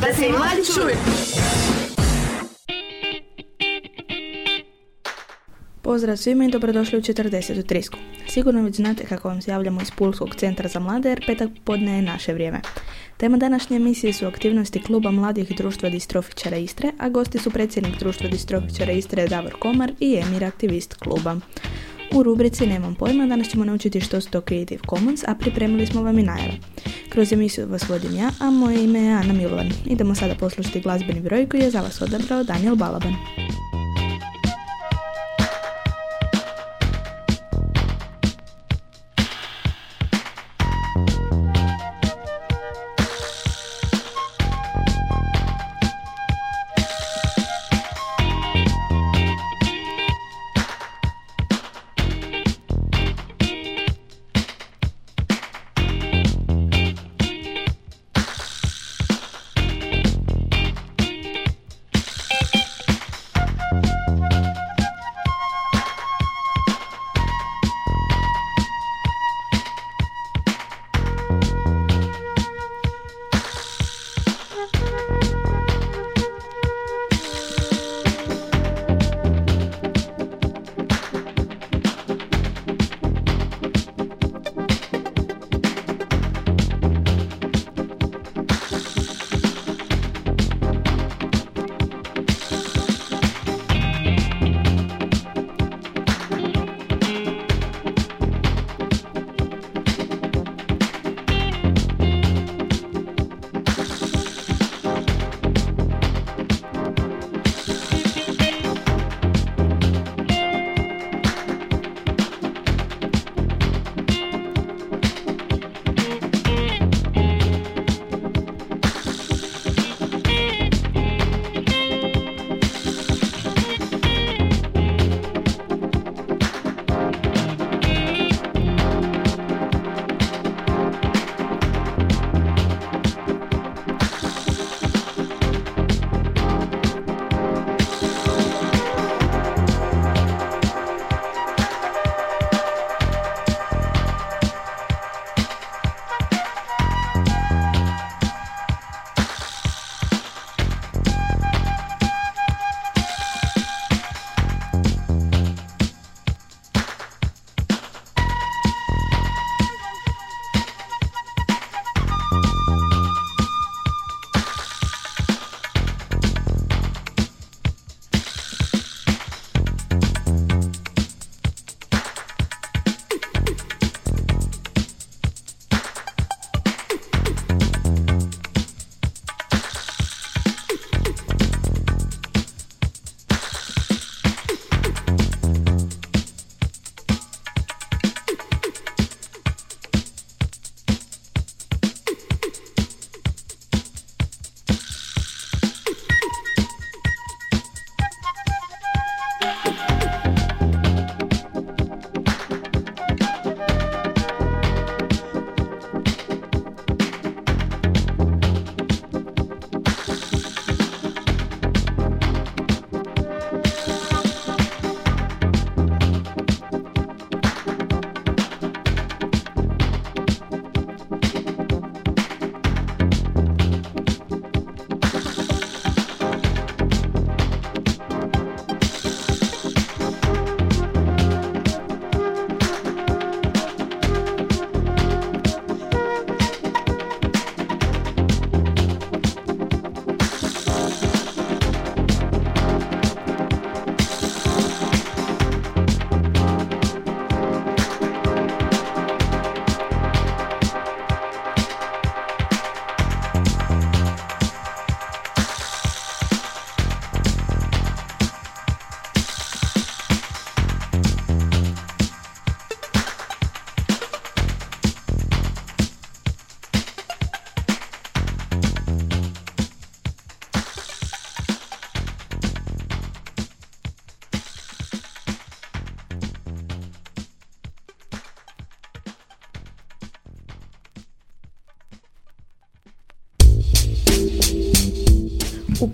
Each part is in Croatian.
da se i mladi čuju. Pozdrav svima i dobrodošli u 40. trisku. Sigurno već znate kako vam se javljamo iz Pulskog centra za mlade jer petak podne je naše vrijeme. Tema današnje emisije su aktivnosti Kluba mladih društva distrofičara Istre, a gosti su predsjednik društva distrofičara Istre Davor Komar i Emir, aktivist kluba. U rubrici Nemam pojma danas ćemo naučiti što su to Creative Commons, a pripremili smo vam i najave. Kroz emisiju vas vodim ja, a moje ime je Ana Milovan. Idemo sada poslušati glazbeni broj koji je za vas odabrao Daniel Balaban.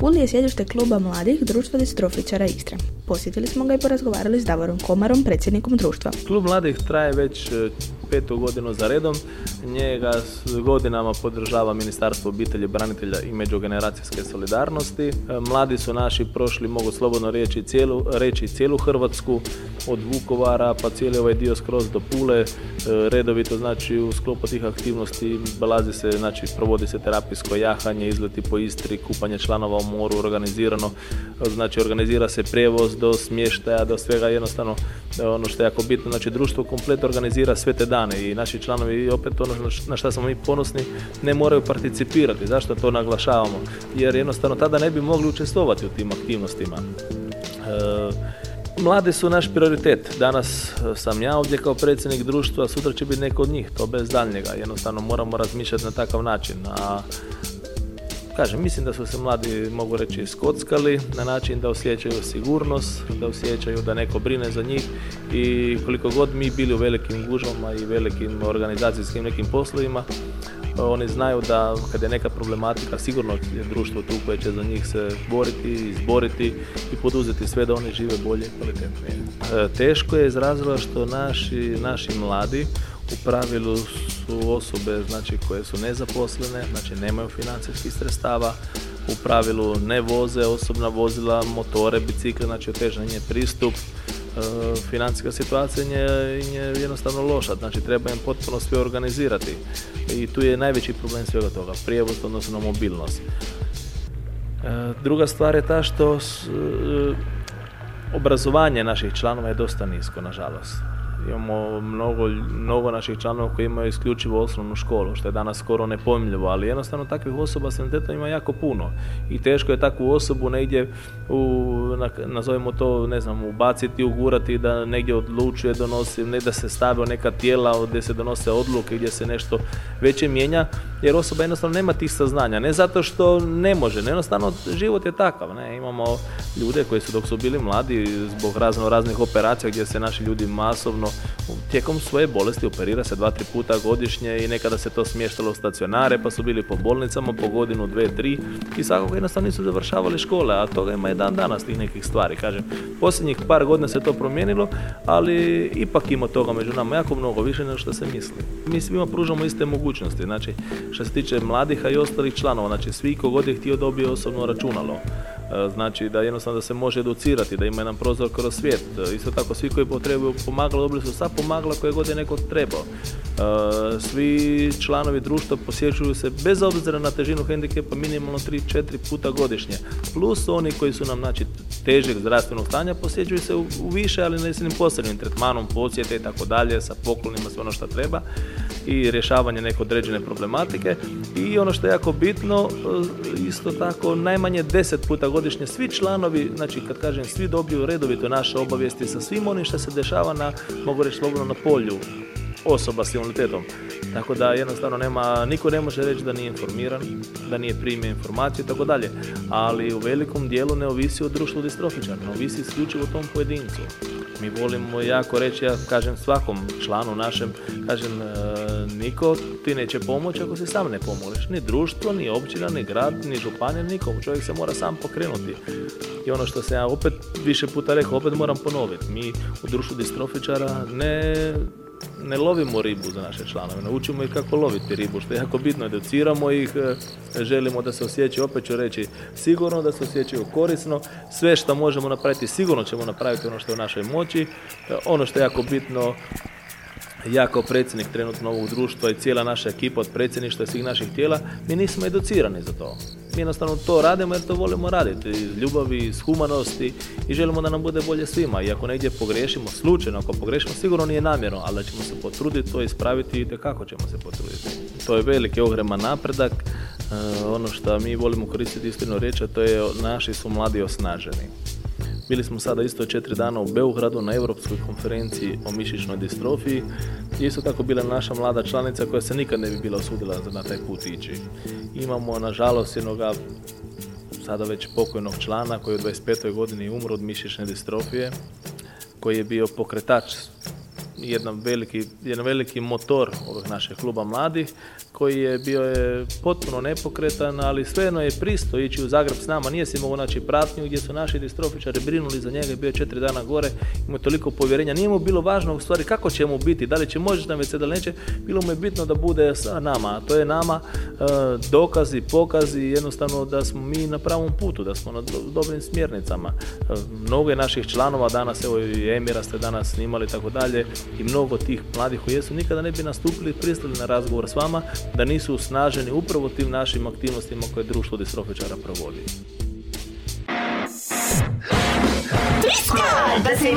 Puli je sjedište kluba mladih društva distrofičara Istra. Posjetili smo ga i porazgovarali s Davorom Komarom, predsjednikom društva. Klub mladih traje već e, petu godinu za redom. Njega godinama podržava Ministarstvo obitelji, branitelja i međugeneracijske solidarnosti. E, mladi su naši prošli, mogu slobodno reći, cijelu, reći cijelu Hrvatsku, od Vukovara pa cijeli ovaj dio skroz do Pule. E, redovito, znači, u sklopu tih aktivnosti balazi se, znači, provodi se terapijsko jahanje, izleti po Istri, kupanje članova u moru, organizirano, znači, organizira se prijevoz do smještaja, do svega jednostavno ono što je jako bitno, znači društvo komplet organizira sve te dane i naši članovi opet ono na što smo mi ponosni ne moraju participirati. Zašto to naglašavamo? Jer jednostavno tada ne bi mogli učestvovati u tim aktivnostima. E, mladi su naš prioritet. Danas sam ja ovdje kao predsjednik društva, sutra će biti neko od njih, to bez daljnjega. Jednostavno moramo razmišljati na takav način. A Kažem, mislim da su se mladi, mogu reći, skockali na način da osjećaju sigurnost, da osjećaju da neko brine za njih i koliko god mi bili u velikim gužvama i velikim organizacijskim nekim poslovima, oni znaju da kad je neka problematika, sigurno je društvo tu koje će za njih se boriti, izboriti i poduzeti sve da oni žive bolje i kvalitetnije. E, teško je iz razloga što naši, naši mladi u pravilu su osobe znači, koje su nezaposlene, znači nemaju financijskih sredstava, u pravilu ne voze osobna vozila, motore, bicikle, znači otežan je pristup, financijska situacija je, je jednostavno loša, znači treba im potpuno sve organizirati i tu je najveći problem svega toga, prijevoz odnosno mobilnost. E, druga stvar je ta što e, obrazovanje naših članova je dosta nisko, nažalost. Imamo mnogo, mnogo naših članova koji imaju isključivo osnovnu školu, što je danas skoro nepojmljivo, ali jednostavno takvih osoba s invaliditetom ima jako puno. I teško je takvu osobu negdje, u, nazovimo to, ne znam, ubaciti, ugurati da negdje odlučuje, donosi, ne da se stave neka tijela gdje se donose odluke, gdje se nešto veće mijenja, jer osoba jednostavno nema tih saznanja. Ne zato što ne može, ne jednostavno život je takav. Ne? Imamo ljude koji su dok su bili mladi zbog razno raznih operacija gdje se naši ljudi masovno tijekom svoje bolesti operira se dva, tri puta godišnje i nekada se to smještalo u stacionare pa su bili po bolnicama po godinu, dve, tri i svakako jednostavno nisu završavali škole, a toga ima i dan danas tih nekih stvari. Kažem, posljednjih par godina se to promijenilo, ali ipak ima toga među nama jako mnogo više nego što se misli. Mi svima pružamo iste mogućnosti, znači što se tiče mladih, a i ostalih članova, znači svi kogod je htio dobije osobno računalo. E, znači da jednostavno da se može educirati, da ima jedan prozor kroz svijet. E, isto tako svi koji potrebuju pomagala dobili su sva pomagala koje god je neko trebao. E, svi članovi društva posjećuju se bez obzira na težinu hendikepa minimalno 3-4 puta godišnje. Plus oni koji su nam znači, težeg zdravstvenog stanja posjećuju se u, više, ali ne s posebnim tretmanom, posjete i tako dalje, sa poklonima, sve ono što treba i rješavanje neke određene problematike. I ono što je jako bitno, isto tako najmanje 10 puta godišnje svi članovi, znači kad kažem svi dobiju redovito naše obavijesti sa svim onim što se dešava na, mogu reći slobodno na polju osoba s invaliditetom. Tako da jednostavno nema, niko ne može reći da nije informiran, da nije primio informaciju i tako dalje. Ali u velikom dijelu ne ovisi o društvu distrofičara, ne ovisi isključivo o tom pojedincu. Mi volimo jako reći, ja kažem svakom članu našem, kažem, e, niko ti neće pomoći ako se sam ne pomoliš. Ni društvo, ni općina, ni grad, ni županija, nikom. Čovjek se mora sam pokrenuti. I ono što sam ja opet više puta rekao, opet moram ponoviti. Mi u društvu distrofičara ne ne lovimo ribu za naše članove, naučimo ih kako loviti ribu, što je jako bitno, educiramo ih, e, želimo da se osjećaju, opet ću reći, sigurno da se osjećaju korisno, sve što možemo napraviti, sigurno ćemo napraviti ono što je u našoj moći, e, ono što je jako bitno, ja kao predsjednik trenutno ovog društva i cijela naša ekipa od predsjedništva i svih naših tijela, mi nismo educirani za to. Mi jednostavno to radimo jer to volimo raditi, iz ljubavi, iz humanosti i želimo da nam bude bolje svima. I ako negdje pogrešimo, slučajno ako pogrešimo, sigurno nije namjerno, ali da ćemo se potruditi to ispraviti i kako ćemo se potruditi. To je veliki ogreman napredak. E, ono što mi volimo koristiti istinu reći, to je naši su mladi osnaženi. Bili smo sada isto četiri dana u Beogradu na Europskoj konferenciji o mišićnoj distrofiji. Isto tako bila naša mlada članica koja se nikad ne bi bila osudila na taj put ići. Imamo, nažalost, jednoga sada već pokojnog člana koji je u 25. godini umro od mišićne distrofije, koji je bio pokretač jedan veliki, jedan veliki motor ovog našeg kluba mladih, koji je bio je potpuno nepokretan, ali svejedno je pristo ići u Zagreb s nama, nije se mogao naći pratnju gdje su naši distrofičari brinuli za njega, bio je četiri dana gore, imao toliko povjerenja, nije mu bilo važno u stvari kako će mu biti, da li će moći na WC, da li neće, bilo mu je bitno da bude sa nama, a to je nama e, dokazi, pokazi, jednostavno da smo mi na pravom putu, da smo na dobrim smjernicama. E, mnogo je naših članova danas, evo i Emira ste danas snimali tako dalje i mnogo tih mladih koji jesu. Nikada ne bi nastupili pristali na razgovor s vama da nisu usnaženi upravo tim našim aktivnostima koje društvo distrofičara provodi. da se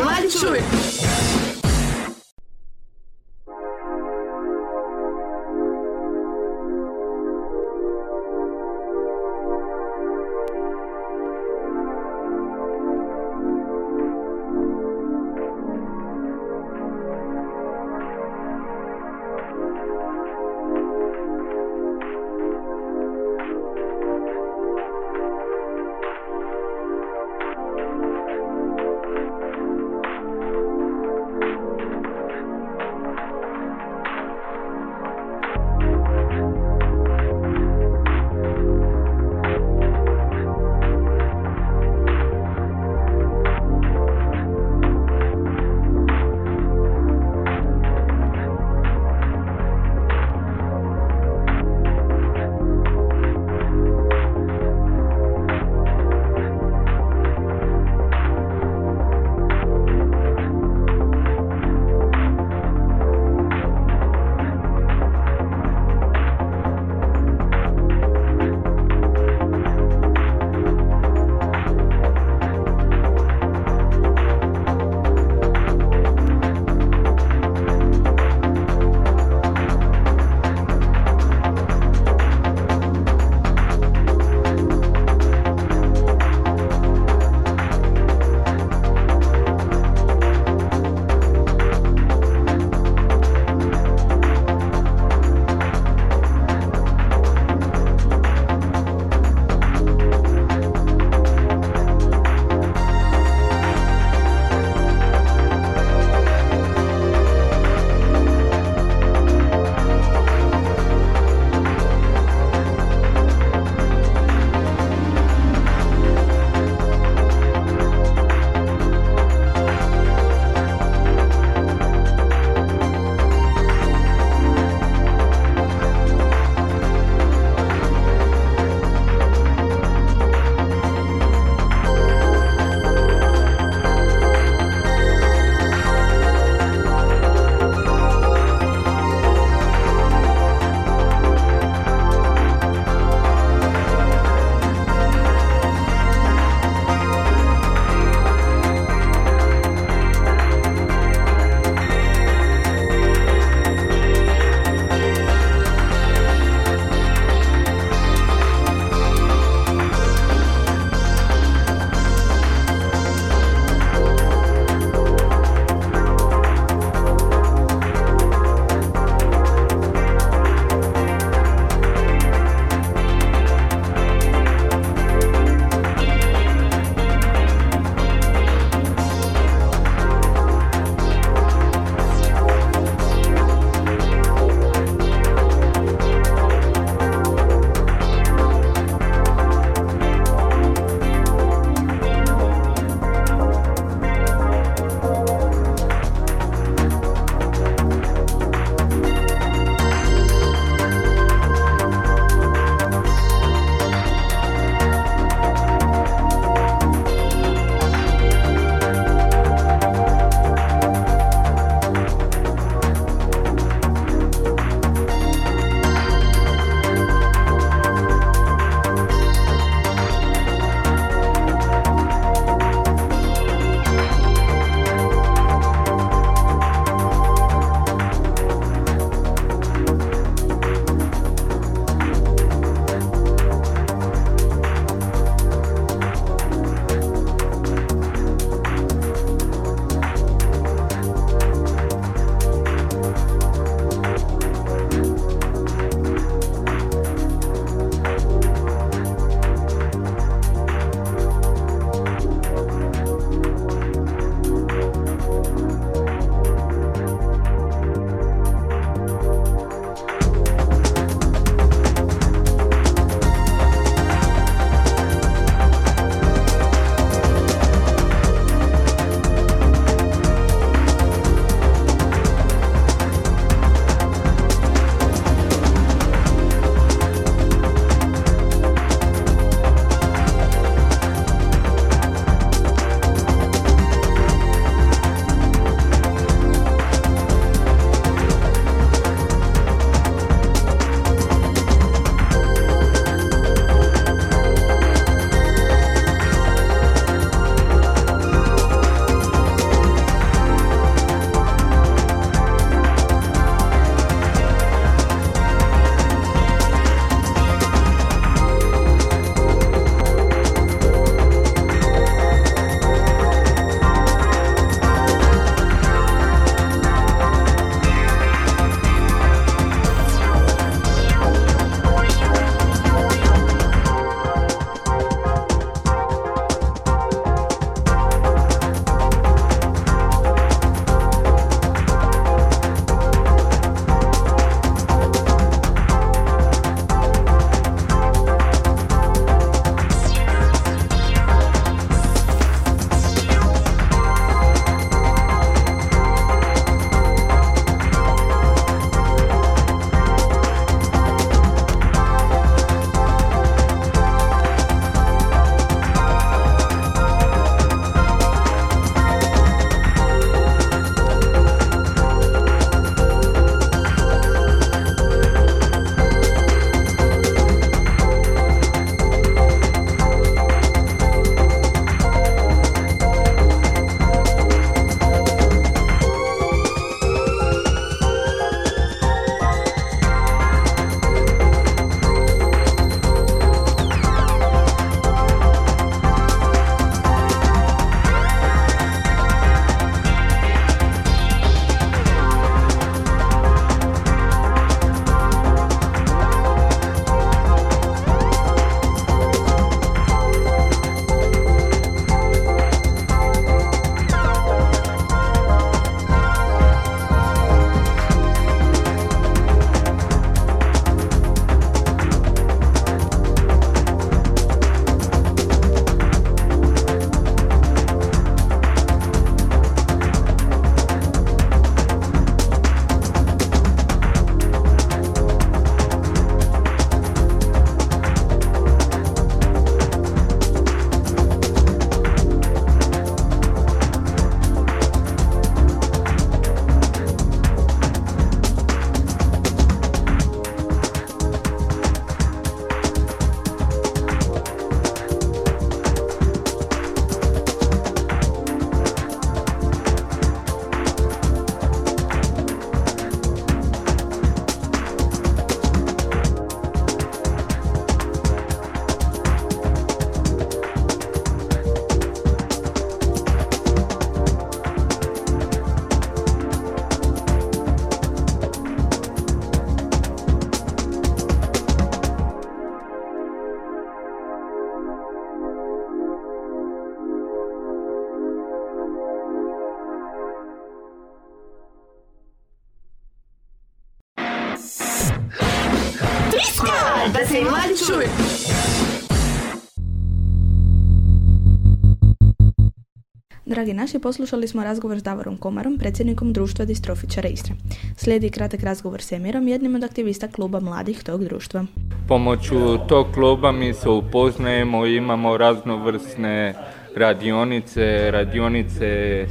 Dragi naši, poslušali smo razgovor s Davorom Komarom, predsjednikom društva distrofičara Istre. Slijedi kratak razgovor s Emirom, jednim od aktivista kluba mladih tog društva. Pomoću tog kluba mi se upoznajemo, imamo raznovrsne radionice, radionice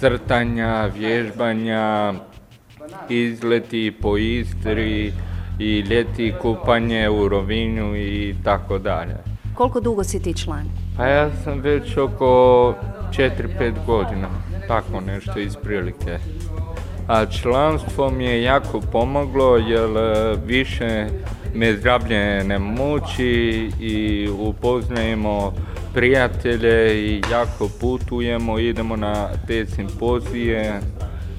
crtanja, vježbanja, izleti po Istri i ljeti kupanje u Rovinju i tako dalje. Koliko dugo si ti član? Pa ja sam već oko 4-5 godina, tako nešto iz prilike. A članstvo mi je jako pomoglo jer e, više me zdravlje ne muči i upoznajemo prijatelje i jako putujemo, idemo na te simpozije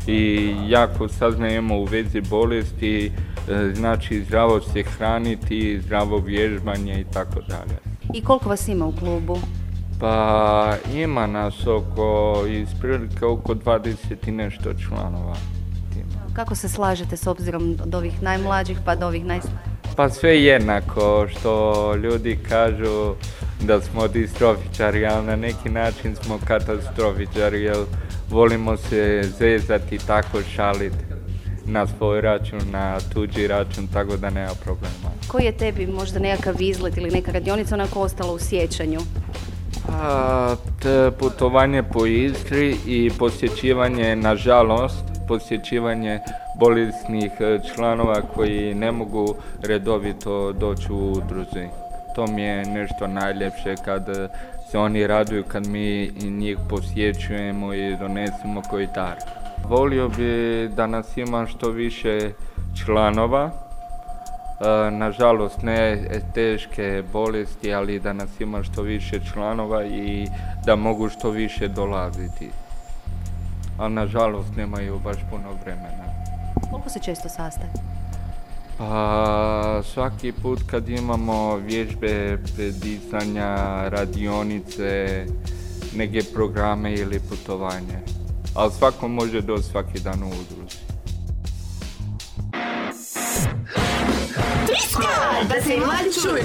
i jako saznajemo u vezi bolesti, e, znači zdravo se hraniti, zdravo vježbanje i tako dalje. I koliko vas ima u klubu? Pa ima nas oko, iz prilike oko 20 i nešto članova. Kako se slažete s obzirom od ovih najmlađih pa do ovih naj... Pa sve jednako što ljudi kažu da smo distrofičari, ali na neki način smo katastrofičari jer volimo se zezati tako šaliti na svoj račun, na tuđi račun, tako da nema problema. Koji je tebi možda nekakav izlet ili neka radionica onako ostala u sjećanju? A, putovanje po Istri i posjećivanje, nažalost, posjećivanje bolesnih e, članova koji ne mogu redovito doći u udruzi. To mi je nešto najljepše kad se oni raduju kad mi njih posjećujemo i donesemo koji dar. Volio bi da nas ima što više članova, e, nažalost ne teške bolesti, ali da nas ima što više članova i da mogu što više dolaziti. Ali nažalost nemaju baš puno vremena. Koliko se često sastaje? Pa svaki put kad imamo vježbe, predisanja, radionice, neke programe ili putovanje. Ali svako može doći svaki dan u udruzi. Da se i mladi čuju.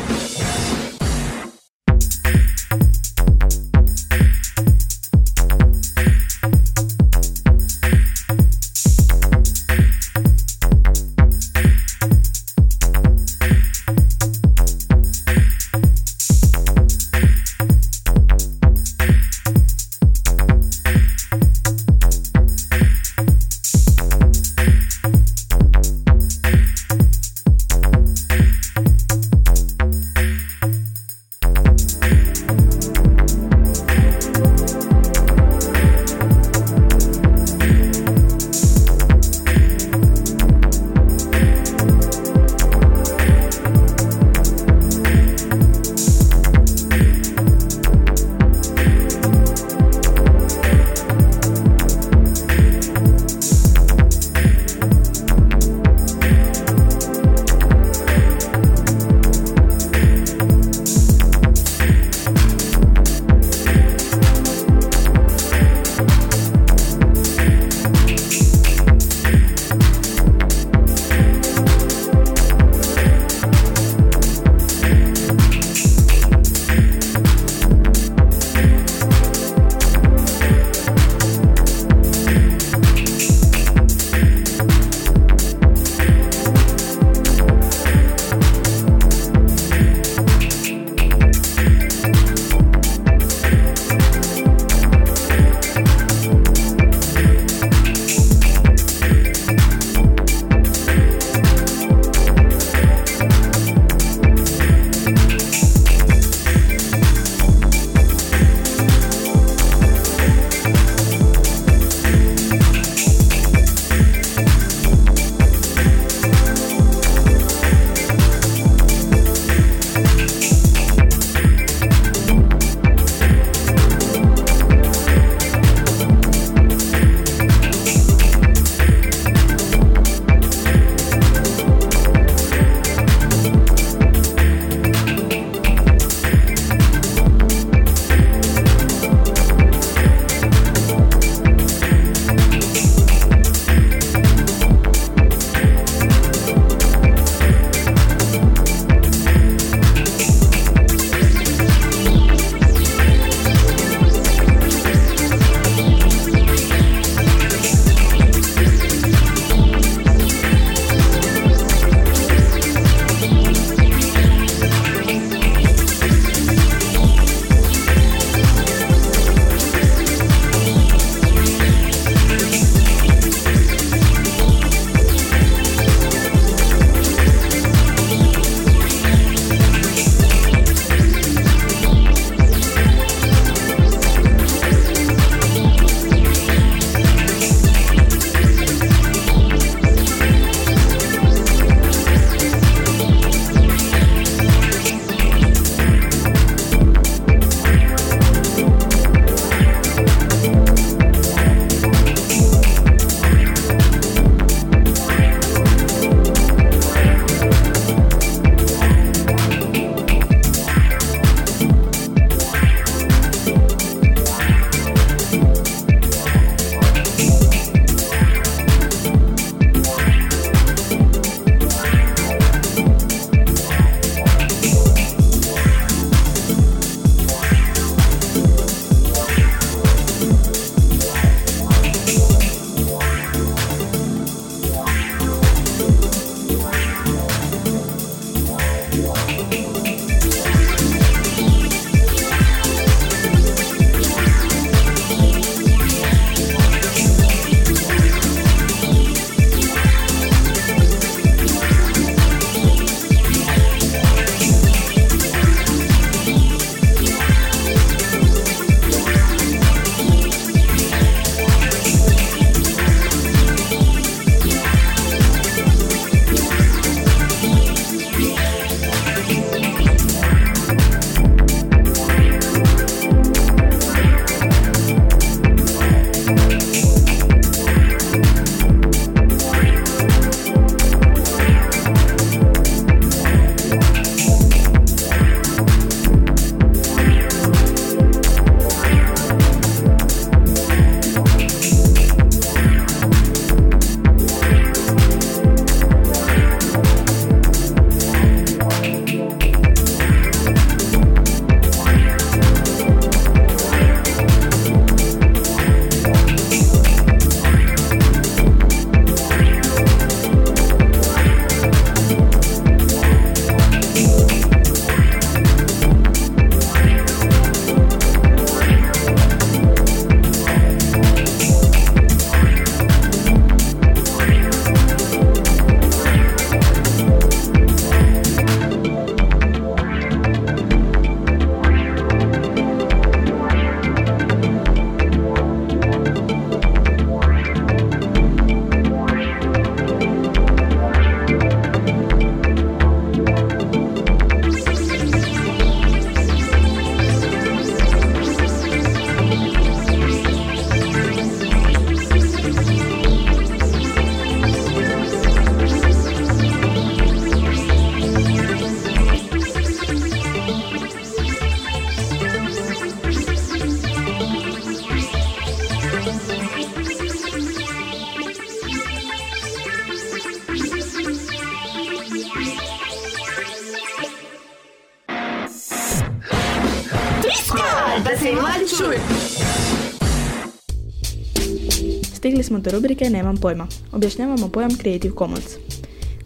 Do rubrike Nemam pojma. Objašnjavamo pojam Creative Commons.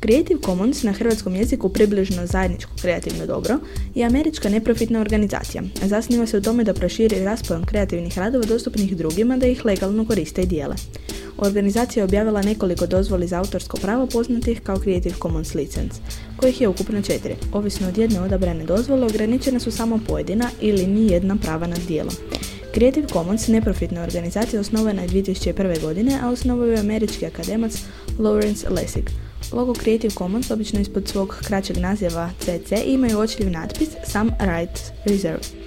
Creative Commons na hrvatskom jeziku približno zajedničko kreativno dobro je američka neprofitna organizacija. Zasniva se u tome da proširi raspojom kreativnih radova dostupnih drugima da ih legalno koriste i dijele. Organizacija je objavila nekoliko dozvoli za autorsko pravo poznatih kao Creative Commons License, kojih je ukupno četiri. Ovisno od jedne odabrane dozvole ograničena su samo pojedina ili ni jedna prava nad dijelom. Creative Commons neprofitna organizacija osnovana je 2001. godine, a osnovao je američki akademac Lawrence Lessig. Logo Creative Commons obično ispod svog kraćeg naziva CC imaju očljiv natpis Some Rights Reserved.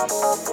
Thank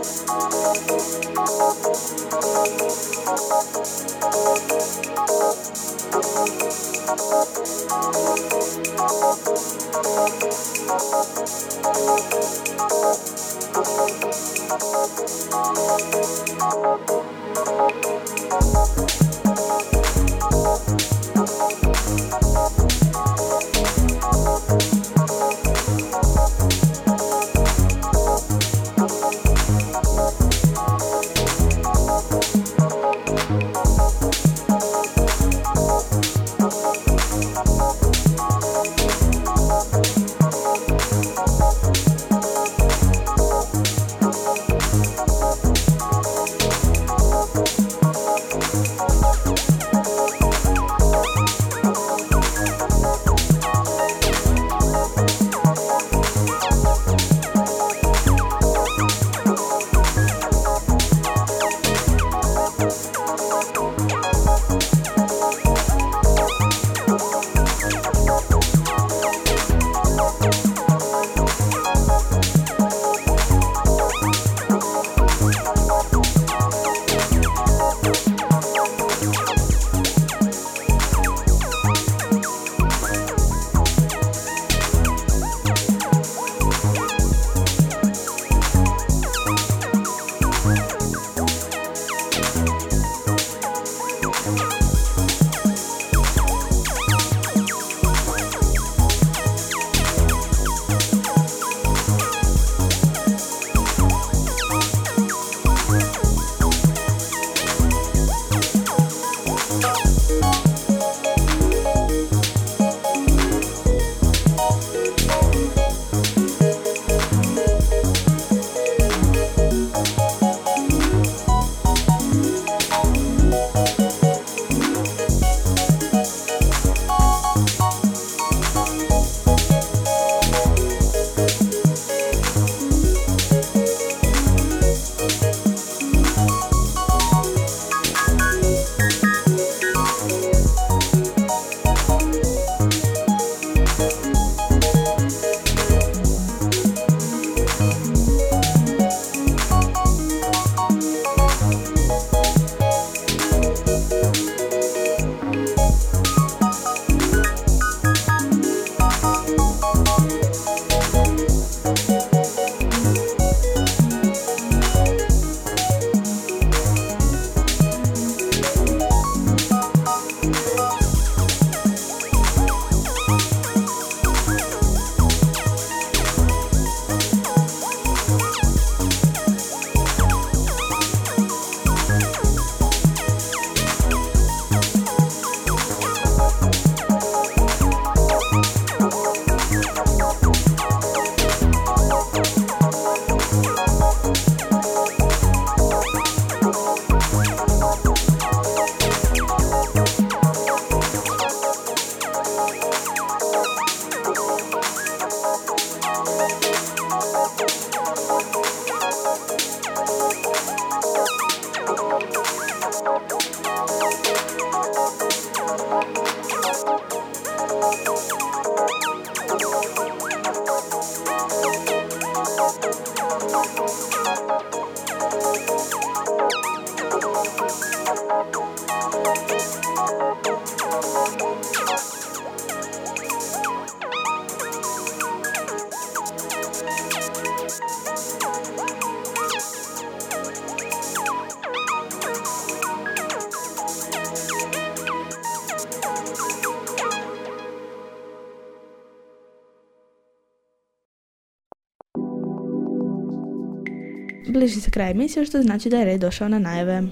Bliži se kraj emisije što znači da je red došao na najave.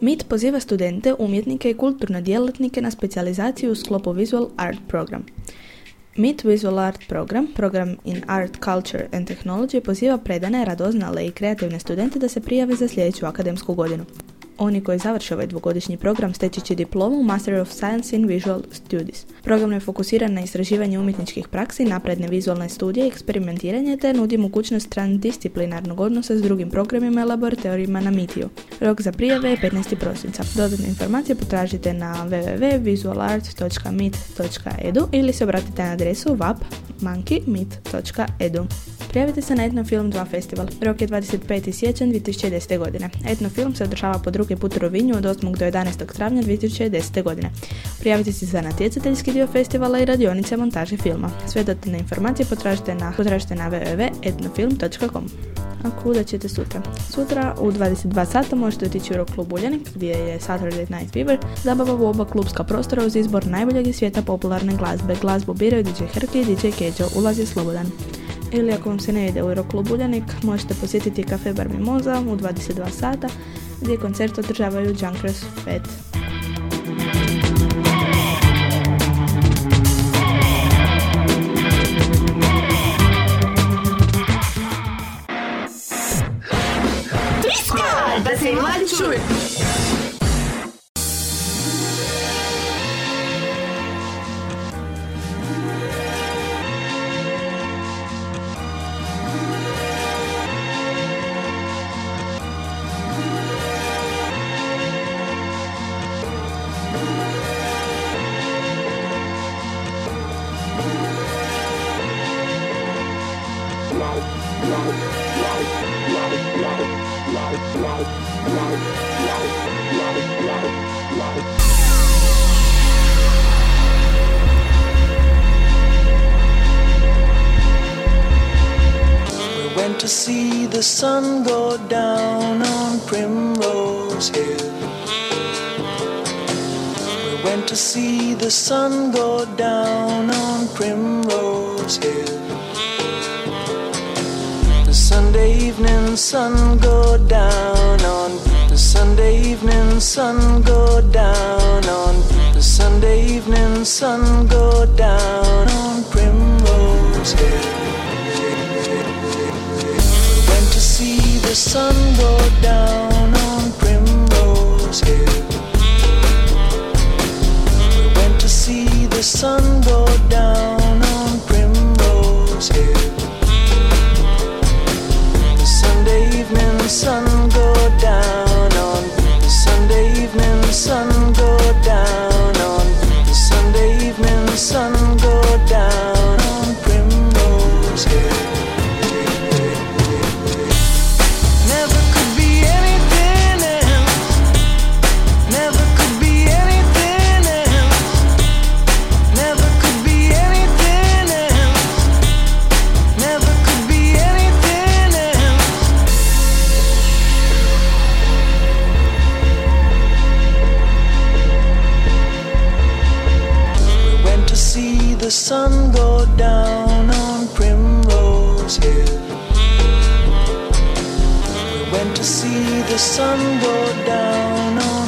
MIT poziva studente, umjetnike i kulturne djelatnike na specijalizaciju u sklopu Visual Art program. MIT Visual Art program, program in Art, Culture and Technology, poziva predane, radoznale i kreativne studente da se prijave za sljedeću akademsku godinu. Oni koji završe ovaj dvogodišnji program steći će diplomu Master of Science in Visual Studies. Program je fokusiran na istraživanje umjetničkih praksi, napredne vizualne studije i eksperimentiranje te nudi mogućnost transdisciplinarnog odnosa s drugim programima i laboratorijima na MITiju. Rok za prijave je 15. prosinca. Dodatne informacije potražite na www.visualart.mit.edu ili se obratite na adresu vapmonkeymit.edu. Prijavite se na Etnofilm 2 festival. Rok je 25. siječanj 2010. godine. Etnofilm se održava po drugi put u Rovinju od 8. do 11. travnja 2010. godine. Prijavite se za natjecateljski dio festivala i radionice montaže filma. Sve dodatne informacije potražite na, potražite na www.etnofilm.com. A kuda ćete sutra? Sutra u 22 sata možete otići u rock klub Uljanik gdje je Saturday Night Fever zabava u oba klubska prostora uz izbor najboljeg iz svijeta popularne glazbe. Glazbu biraju DJ Herki i DJ Keđo. Ulaz je slobodan ili ako vam se ne ide u Euroklub Uljanik, možete posjetiti kafe Bar Mimoza u 22 sata gdje koncert održavaju Junkers Fed. Da se i mladi čuje. Sun go down on Primrose Hill. We went to see the sun go down on Primrose Hill. The Sunday evening sun go down on the Sunday evening sun go down on the Sunday evening sun go down on Primrose Hill. Sun go down on Primrose Hill. We went to see the sun go down went to see the sun go down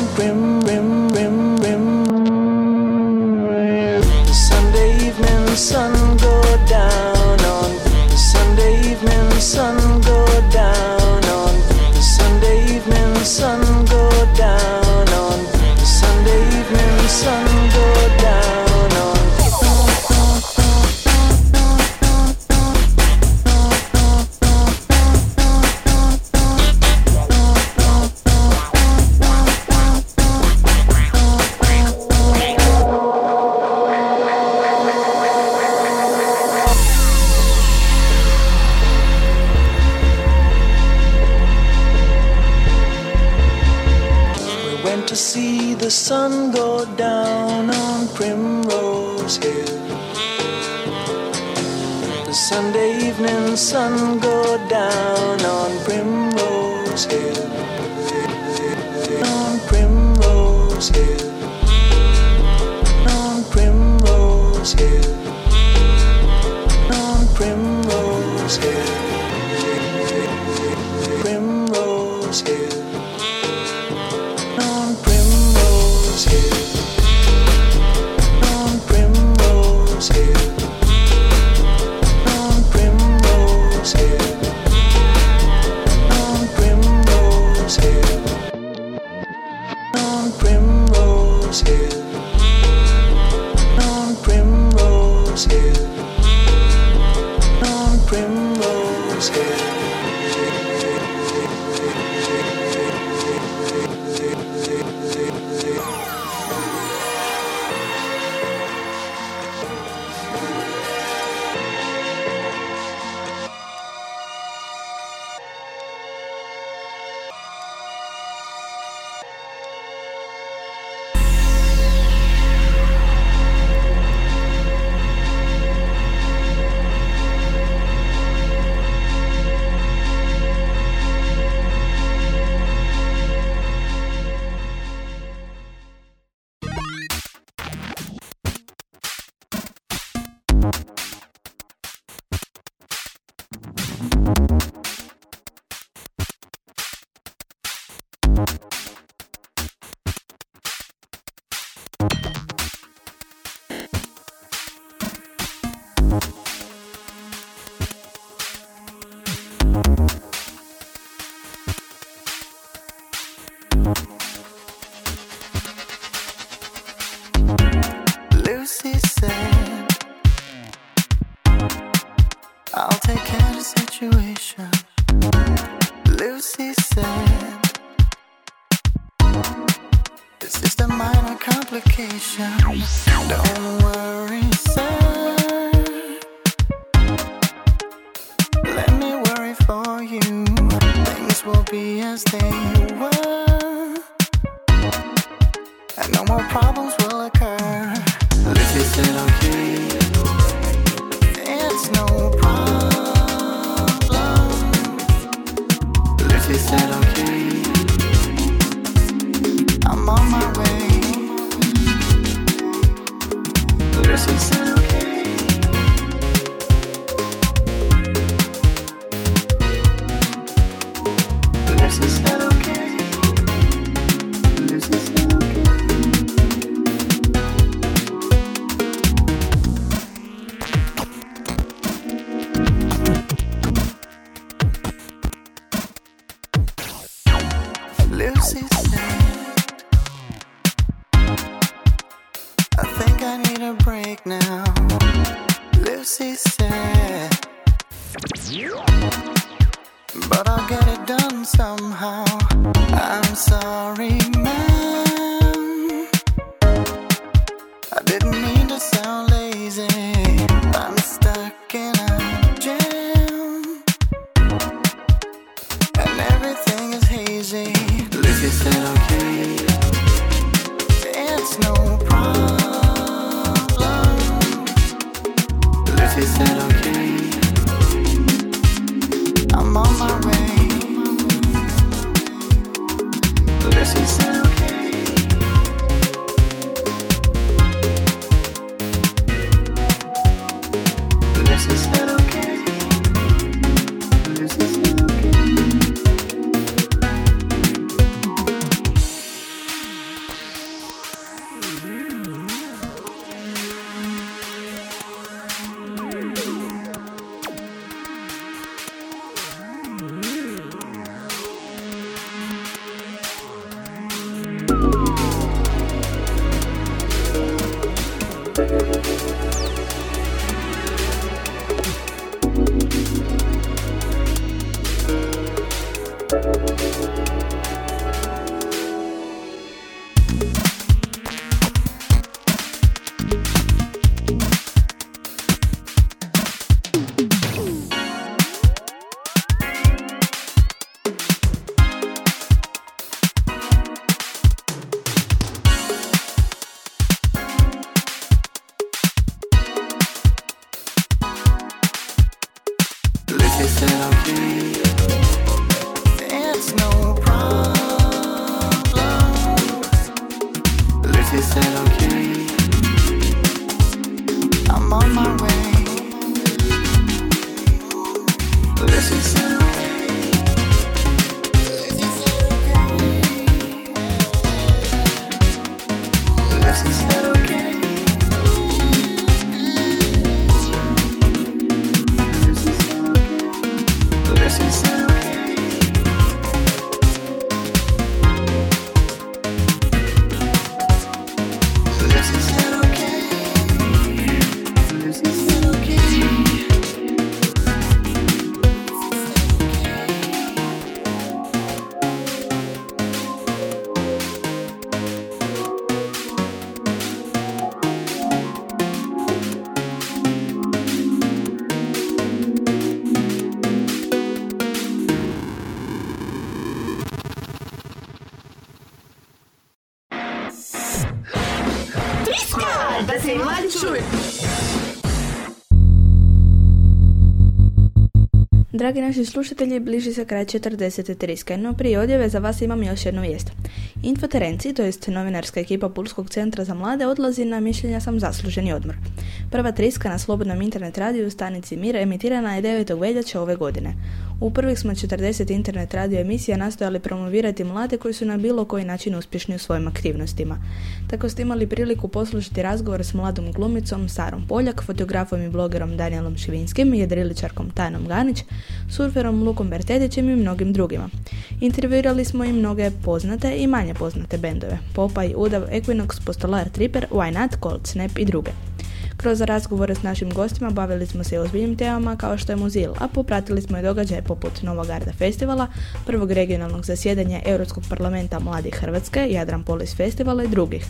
Dragi naši slušatelji, bliži se kraj 43. No prije odjave za vas imam još jednu vijest. Infoterenci, to jest novinarska ekipa Pulskog centra za mlade, odlazi na mišljenja sam zasluženi odmor. Prva triska na slobodnom internet radiju u stanici Mir emitirana je 9. veljače ove godine. U prvih smo 40 internet radio emisija nastojali promovirati mlade koji su na bilo koji način uspješni u svojim aktivnostima. Tako ste imali priliku poslušati razgovor s mladom glumicom Sarom Poljak, fotografom i blogerom Danielom Šivinskim, jedriličarkom Tajnom Ganić, surferom Lukom Bertetićem i mnogim drugima. Intervjuirali smo i mnoge poznate i manje poznate bendove, Popaj, Udav, Equinox, Postolar Tripper, Why Not, Cold Snap i druge. Kroz razgovore s našim gostima bavili smo se i ozbiljnim temama kao što je muzil, a popratili smo i događaje poput Novog Arda festivala, prvog regionalnog zasjedanja Europskog parlamenta Mladih Hrvatske, Jadran Polis festivala i drugih.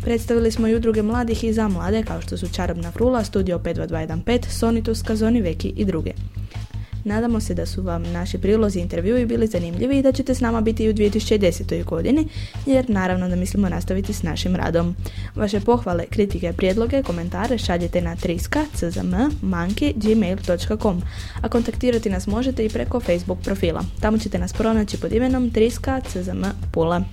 Predstavili smo i udruge mladih i za mlade kao što su Čarobna Frula, Studio 52215, Sonitus, Kazoni Veki i druge. Nadamo se da su vam naši prilozi i intervjui bili zanimljivi i da ćete s nama biti i u 2010. godini, jer naravno da mislimo nastaviti s našim radom. Vaše pohvale, kritike, prijedloge, komentare šaljete na triska czm gmail.com, a kontaktirati nas možete i preko Facebook profila. Tamo ćete nas pronaći pod imenom triska czm pula.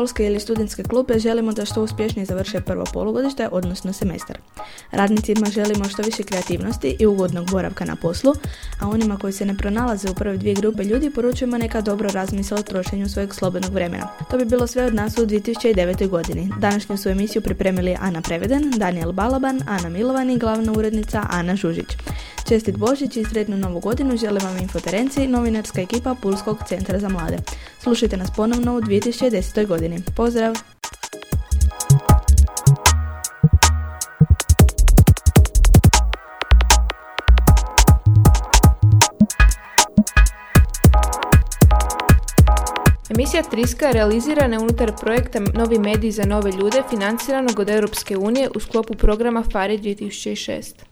školske ili studentske klupe želimo da što uspješnije završe prvo polugodište, odnosno semestar. Radnicima želimo što više kreativnosti i ugodnog boravka na poslu, a onima koji se ne pronalaze u prve dvije grupe ljudi poručujemo neka dobro razmisle o trošenju svojeg slobodnog vremena. To bi bilo sve od nas u 2009. godini. Današnju su emisiju pripremili Ana Preveden, Daniel Balaban, Ana Milovan i glavna urednica Ana Žužić. Čestit Božić i srednu novu godinu želim vam infoterenci, novinarska ekipa Pulskog centra za mlade. Slušajte nas ponovno u 2010. godini. Pozdrav! Misija Triska realizirana unutar projekta Novi mediji za nove ljude financiranog od Europske unije u sklopu programa FARI 2006.